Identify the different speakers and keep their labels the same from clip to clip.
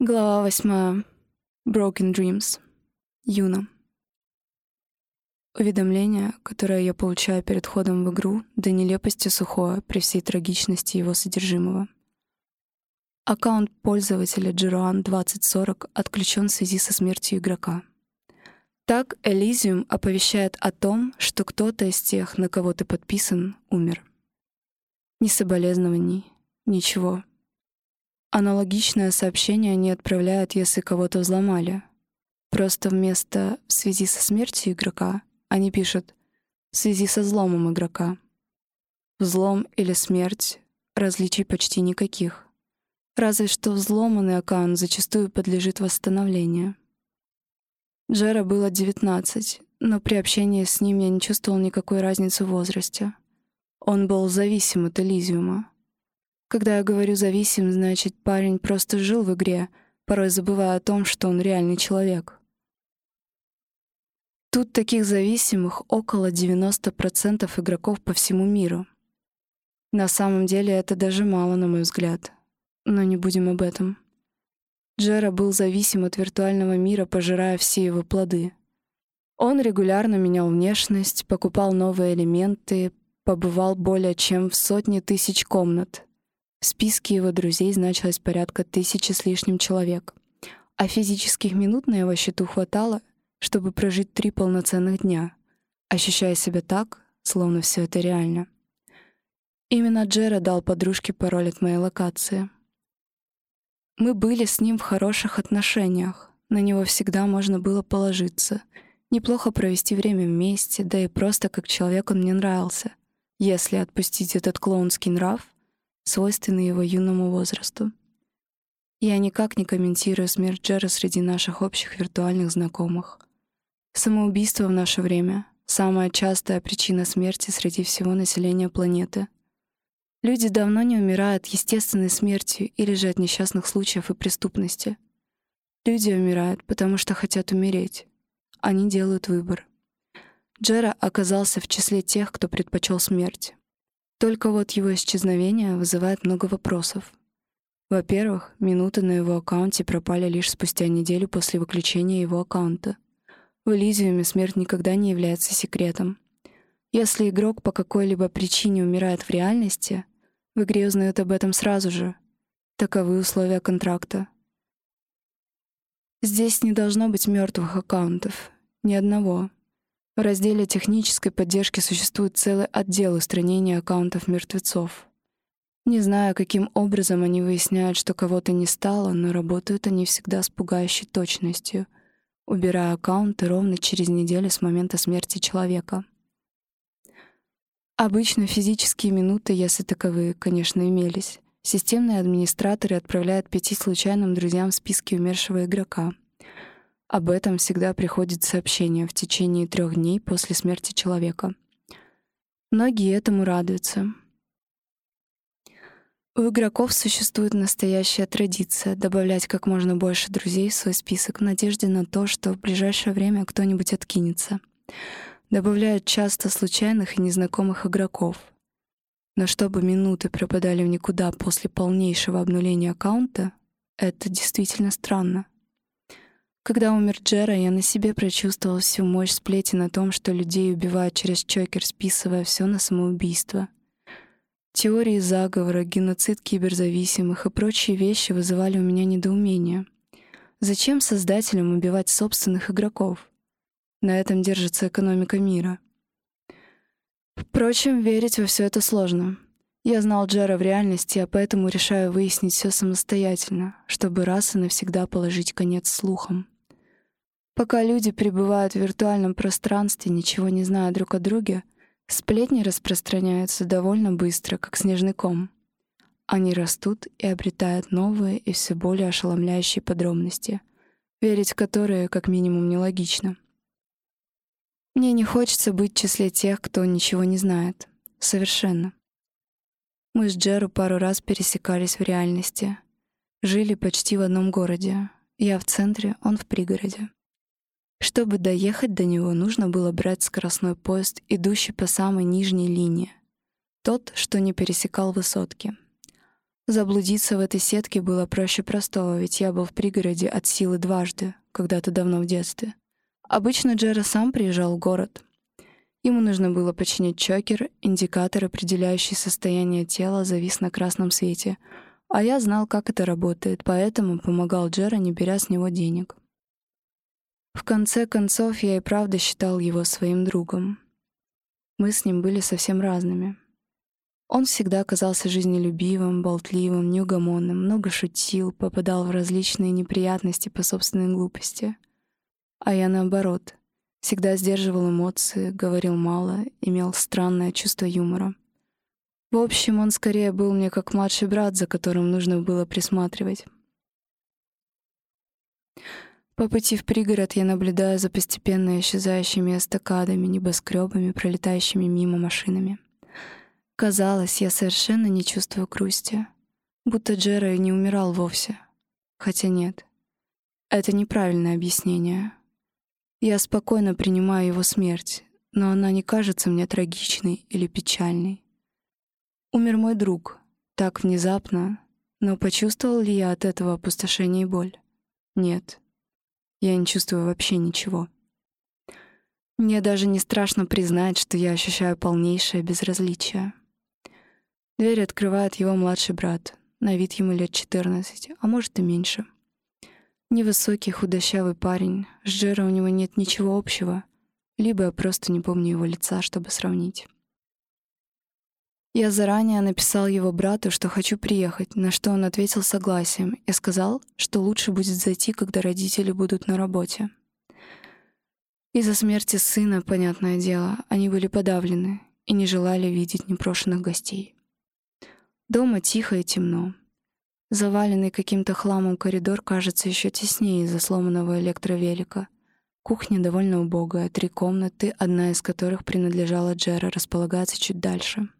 Speaker 1: Глава восьмая. Broken Dreams. Юна. Уведомление, которое я получаю перед входом в игру, до нелепости сухое при всей трагичности его содержимого. Аккаунт пользователя Джеруан 2040 отключен в связи со смертью игрока. Так Elysium оповещает о том, что кто-то из тех, на кого ты подписан, умер. Ни соболезнований, ничего. Аналогичное сообщение они отправляют, если кого-то взломали. Просто вместо «в связи со смертью игрока» они пишут «в связи со взломом игрока». Взлом или смерть — различий почти никаких. Разве что взломанный аккаунт зачастую подлежит восстановлению. Джера было 19, но при общении с ним я не чувствовал никакой разницы в возрасте. Он был зависим от Элизиума. Когда я говорю «зависим», значит, парень просто жил в игре, порой забывая о том, что он реальный человек. Тут таких зависимых около 90% игроков по всему миру. На самом деле это даже мало, на мой взгляд. Но не будем об этом. Джера был зависим от виртуального мира, пожирая все его плоды. Он регулярно менял внешность, покупал новые элементы, побывал более чем в сотне тысяч комнат — в списке его друзей значилось порядка тысячи с лишним человек, а физических минут на его счету хватало, чтобы прожить три полноценных дня, ощущая себя так, словно все это реально. Именно Джера дал подружке пароль от моей локации. Мы были с ним в хороших отношениях, на него всегда можно было положиться, неплохо провести время вместе, да и просто как человек он мне нравился. Если отпустить этот клоунский нрав — свойственный его юному возрасту. Я никак не комментирую смерть Джера среди наших общих виртуальных знакомых. Самоубийство в наше время — самая частая причина смерти среди всего населения планеты. Люди давно не умирают естественной смертью или же от несчастных случаев и преступности. Люди умирают, потому что хотят умереть. Они делают выбор. Джера оказался в числе тех, кто предпочел смерть. Только вот его исчезновение вызывает много вопросов. Во-первых, минуты на его аккаунте пропали лишь спустя неделю после выключения его аккаунта. В Элизиуме смерть никогда не является секретом. Если игрок по какой-либо причине умирает в реальности, в игре узнают об этом сразу же. Таковы условия контракта. Здесь не должно быть мертвых аккаунтов. Ни одного. В разделе технической поддержки существует целый отдел устранения аккаунтов мертвецов. Не знаю, каким образом они выясняют, что кого-то не стало, но работают они всегда с пугающей точностью, убирая аккаунты ровно через неделю с момента смерти человека. Обычно физические минуты, если таковые, конечно, имелись, системные администраторы отправляют пяти случайным друзьям в списки умершего игрока — об этом всегда приходит сообщение в течение трех дней после смерти человека. Многие этому радуются. У игроков существует настоящая традиция добавлять как можно больше друзей в свой список в надежде на то, что в ближайшее время кто-нибудь откинется. Добавляют часто случайных и незнакомых игроков. Но чтобы минуты пропадали в никуда после полнейшего обнуления аккаунта, это действительно странно. Когда умер Джера, я на себе прочувствовал всю мощь сплетен о том, что людей убивают через чокер, списывая все на самоубийство. Теории заговора, геноцид киберзависимых и прочие вещи вызывали у меня недоумение. Зачем создателям убивать собственных игроков? На этом держится экономика мира. Впрочем, верить во все это сложно. Я знал Джера в реальности, а поэтому решаю выяснить все самостоятельно, чтобы раз и навсегда положить конец слухам. Пока люди пребывают в виртуальном пространстве, ничего не зная друг о друге, сплетни распространяются довольно быстро, как снежный ком. Они растут и обретают новые и все более ошеломляющие подробности, верить в которые как минимум нелогично. Мне не хочется быть в числе тех, кто ничего не знает. Совершенно. Мы с Джеру пару раз пересекались в реальности. Жили почти в одном городе. Я в центре, он в пригороде. Чтобы доехать до него, нужно было брать скоростной поезд, идущий по самой нижней линии. Тот, что не пересекал высотки. Заблудиться в этой сетке было проще простого, ведь я был в пригороде от силы дважды, когда-то давно в детстве. Обычно Джера сам приезжал в город. Ему нужно было починить чокер, индикатор, определяющий состояние тела, завис на красном свете. А я знал, как это работает, поэтому помогал Джера, не беря с него денег. В конце концов, я и правда считал его своим другом. Мы с ним были совсем разными. Он всегда казался жизнелюбивым, болтливым, неугомонным, много шутил, попадал в различные неприятности по собственной глупости. А я наоборот, всегда сдерживал эмоции, говорил мало, имел странное чувство юмора. В общем, он скорее был мне как младший брат, за которым нужно было присматривать. По пути в пригород я наблюдаю за постепенно исчезающими эстакадами, небоскребами, пролетающими мимо машинами. Казалось, я совершенно не чувствую грусти, будто Джера не умирал вовсе. Хотя нет, это неправильное объяснение. Я спокойно принимаю его смерть, но она не кажется мне трагичной или печальной. Умер мой друг, так внезапно, но почувствовал ли я от этого опустошение и боль? Нет. Я не чувствую вообще ничего. Мне даже не страшно признать, что я ощущаю полнейшее безразличие. Дверь открывает его младший брат. На вид ему лет 14, а может и меньше. Невысокий, худощавый парень. С Джера у него нет ничего общего. Либо я просто не помню его лица, чтобы сравнить. Я заранее написал его брату, что хочу приехать, на что он ответил согласием и сказал, что лучше будет зайти, когда родители будут на работе. Из-за смерти сына, понятное дело, они были подавлены и не желали видеть непрошенных гостей. Дома тихо и темно. Заваленный каким-то хламом коридор кажется еще теснее из-за сломанного электровелика. Кухня довольно убогая, три комнаты, одна из которых принадлежала Джера, располагается чуть дальше —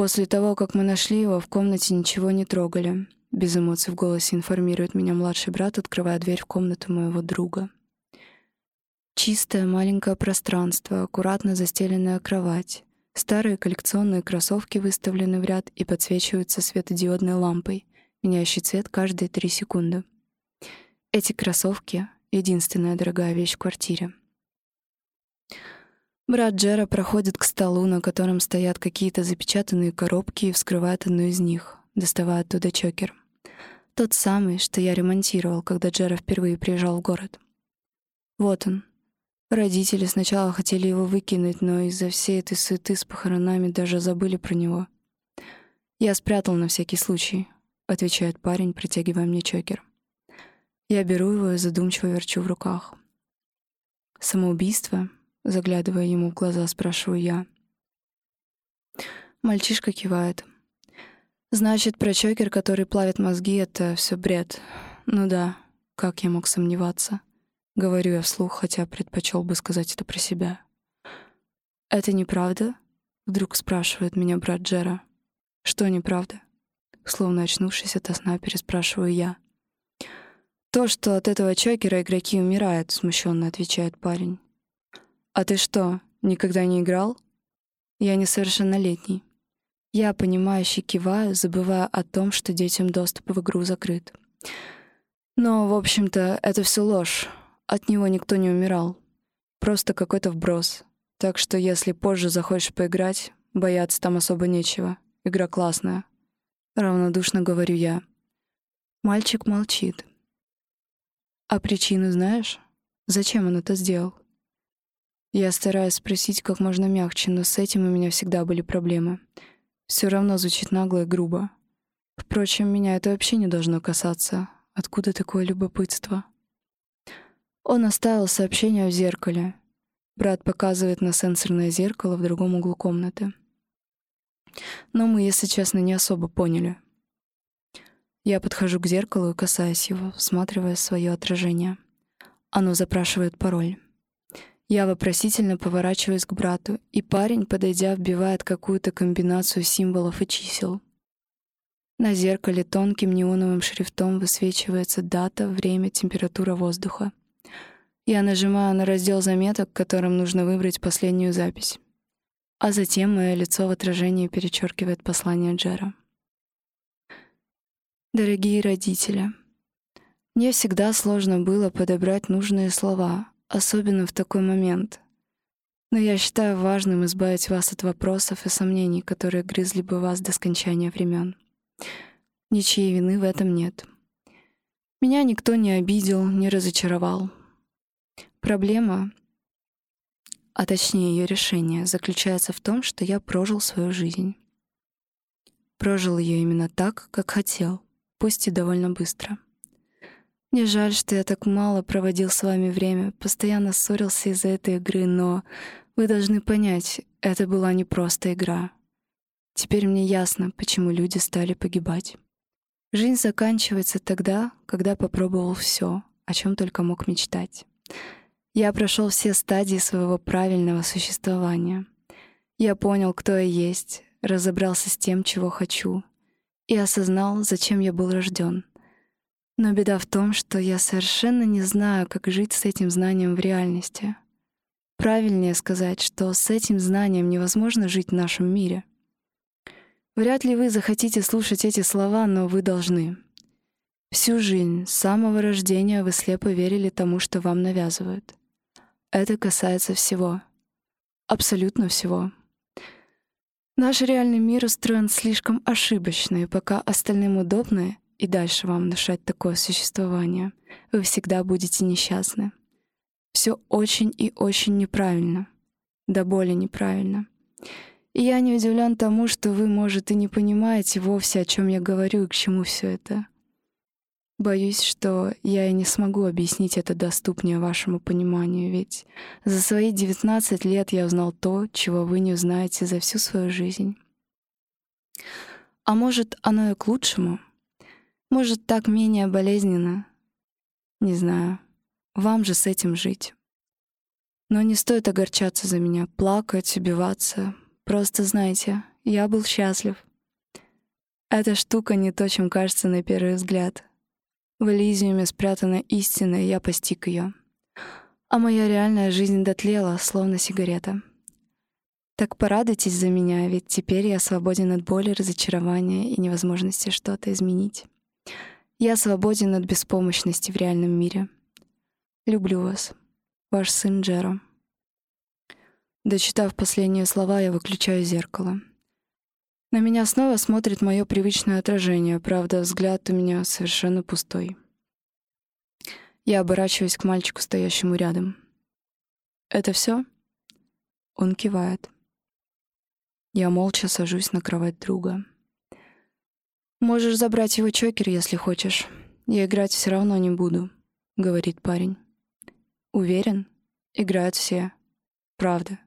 Speaker 1: После того, как мы нашли его, в комнате ничего не трогали. Без эмоций в голосе информирует меня младший брат, открывая дверь в комнату моего друга. Чистое маленькое пространство, аккуратно застеленная кровать. Старые коллекционные кроссовки выставлены в ряд и подсвечиваются светодиодной лампой, меняющей цвет каждые три секунды. Эти кроссовки — единственная дорогая вещь в квартире. Брат Джера проходит к столу, на котором стоят какие-то запечатанные коробки, и вскрывает одну из них, доставая оттуда чокер. Тот самый, что я ремонтировал, когда Джера впервые приезжал в город. Вот он. Родители сначала хотели его выкинуть, но из-за всей этой суеты с похоронами даже забыли про него. «Я спрятал на всякий случай», — отвечает парень, протягивая мне чокер. Я беру его и задумчиво верчу в руках. Самоубийство Заглядывая ему в глаза, спрашиваю я. Мальчишка кивает. Значит, про чокер, который плавит мозги, это все бред. Ну да, как я мог сомневаться? Говорю я вслух, хотя предпочел бы сказать это про себя. «Это неправда?» — вдруг спрашивает меня брат Джера. «Что неправда?» Словно очнувшись от сна, переспрашиваю я. «То, что от этого чокера игроки умирают», — смущенно отвечает парень. «А ты что, никогда не играл?» «Я несовершеннолетний». Я, понимающе киваю, забывая о том, что детям доступ в игру закрыт. Но, в общем-то, это все ложь. От него никто не умирал. Просто какой-то вброс. Так что, если позже захочешь поиграть, бояться там особо нечего. Игра классная. Равнодушно говорю я. Мальчик молчит. А причину знаешь? Зачем он это сделал? Я стараюсь спросить как можно мягче, но с этим у меня всегда были проблемы. Все равно звучит нагло и грубо. Впрочем, меня это вообще не должно касаться. Откуда такое любопытство? Он оставил сообщение в зеркале. Брат показывает на сенсорное зеркало в другом углу комнаты. Но мы, если честно, не особо поняли. Я подхожу к зеркалу и касаюсь его, всматривая свое отражение. Оно запрашивает пароль. Я вопросительно поворачиваюсь к брату, и парень, подойдя, вбивает какую-то комбинацию символов и чисел. На зеркале тонким неоновым шрифтом высвечивается дата, время, температура воздуха. Я нажимаю на раздел заметок, которым нужно выбрать последнюю запись. А затем мое лицо в отражении перечеркивает послание Джера. Дорогие родители, мне всегда сложно было подобрать нужные слова, особенно в такой момент. Но я считаю важным избавить вас от вопросов и сомнений, которые грызли бы вас до скончания времен. Ничьей вины в этом нет. Меня никто не обидел, не разочаровал. Проблема, а точнее ее решение, заключается в том, что я прожил свою жизнь. Прожил ее именно так, как хотел, пусть и довольно быстро. Мне жаль, что я так мало проводил с вами время, постоянно ссорился из-за этой игры, но вы должны понять, это была не просто игра. Теперь мне ясно, почему люди стали погибать. Жизнь заканчивается тогда, когда попробовал все, о чем только мог мечтать. Я прошел все стадии своего правильного существования. Я понял, кто я есть, разобрался с тем, чего хочу, и осознал, зачем я был рожден — но беда в том, что я совершенно не знаю, как жить с этим знанием в реальности. Правильнее сказать, что с этим знанием невозможно жить в нашем мире. Вряд ли вы захотите слушать эти слова, но вы должны. Всю жизнь, с самого рождения вы слепо верили тому, что вам навязывают. Это касается всего. Абсолютно всего. Наш реальный мир устроен слишком ошибочно, и пока остальным удобно, и дальше вам внушать такое существование, вы всегда будете несчастны. Все очень и очень неправильно, до боли неправильно. И я не удивлен тому, что вы, может, и не понимаете вовсе, о чем я говорю и к чему все это. Боюсь, что я и не смогу объяснить это доступнее вашему пониманию, ведь за свои 19 лет я узнал то, чего вы не узнаете за всю свою жизнь. А может, оно и к лучшему — может, так менее болезненно? Не знаю. Вам же с этим жить. Но не стоит огорчаться за меня, плакать, убиваться. Просто знайте, я был счастлив. Эта штука не то, чем кажется на первый взгляд. В Элизиуме спрятана истина, и я постиг ее. А моя реальная жизнь дотлела, словно сигарета. Так порадуйтесь за меня, ведь теперь я свободен от боли, разочарования и невозможности что-то изменить. Я свободен от беспомощности в реальном мире. Люблю вас. Ваш сын Джеро. Дочитав последние слова, я выключаю зеркало. На меня снова смотрит мое привычное отражение, правда, взгляд у меня совершенно пустой. Я оборачиваюсь к мальчику, стоящему рядом. «Это все? Он кивает. Я молча сажусь на кровать друга. «Можешь забрать его чокер, если хочешь. Я играть все равно не буду», — говорит парень. «Уверен? Играют все. Правда.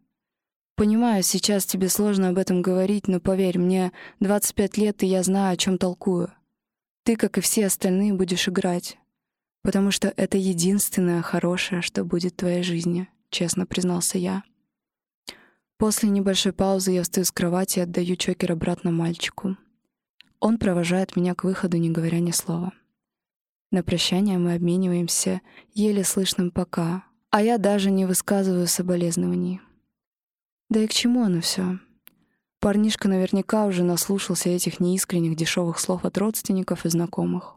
Speaker 1: Понимаю, сейчас тебе сложно об этом говорить, но поверь, мне 25 лет, и я знаю, о чем толкую. Ты, как и все остальные, будешь играть. Потому что это единственное хорошее, что будет в твоей жизни», — честно признался я. После небольшой паузы я встаю с кровати и отдаю чокер обратно мальчику. Он провожает меня к выходу, не говоря ни слова. На прощание мы обмениваемся еле слышным «пока», а я даже не высказываю соболезнований. Да и к чему оно все? Парнишка наверняка уже наслушался этих неискренних дешевых слов от родственников и знакомых.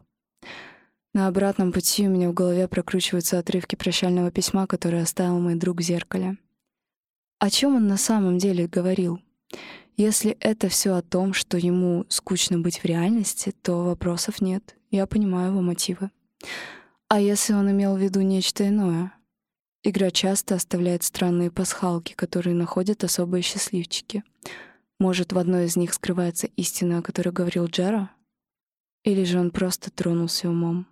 Speaker 1: На обратном пути у меня в голове прокручиваются отрывки прощального письма, которое оставил мой друг в зеркале. О чем он на самом деле говорил? Если это все о том, что ему скучно быть в реальности, то вопросов нет. Я понимаю его мотивы. А если он имел в виду нечто иное? Игра часто оставляет странные пасхалки, которые находят особые счастливчики. Может, в одной из них скрывается истина, о которой говорил Джера? Или же он просто тронулся умом?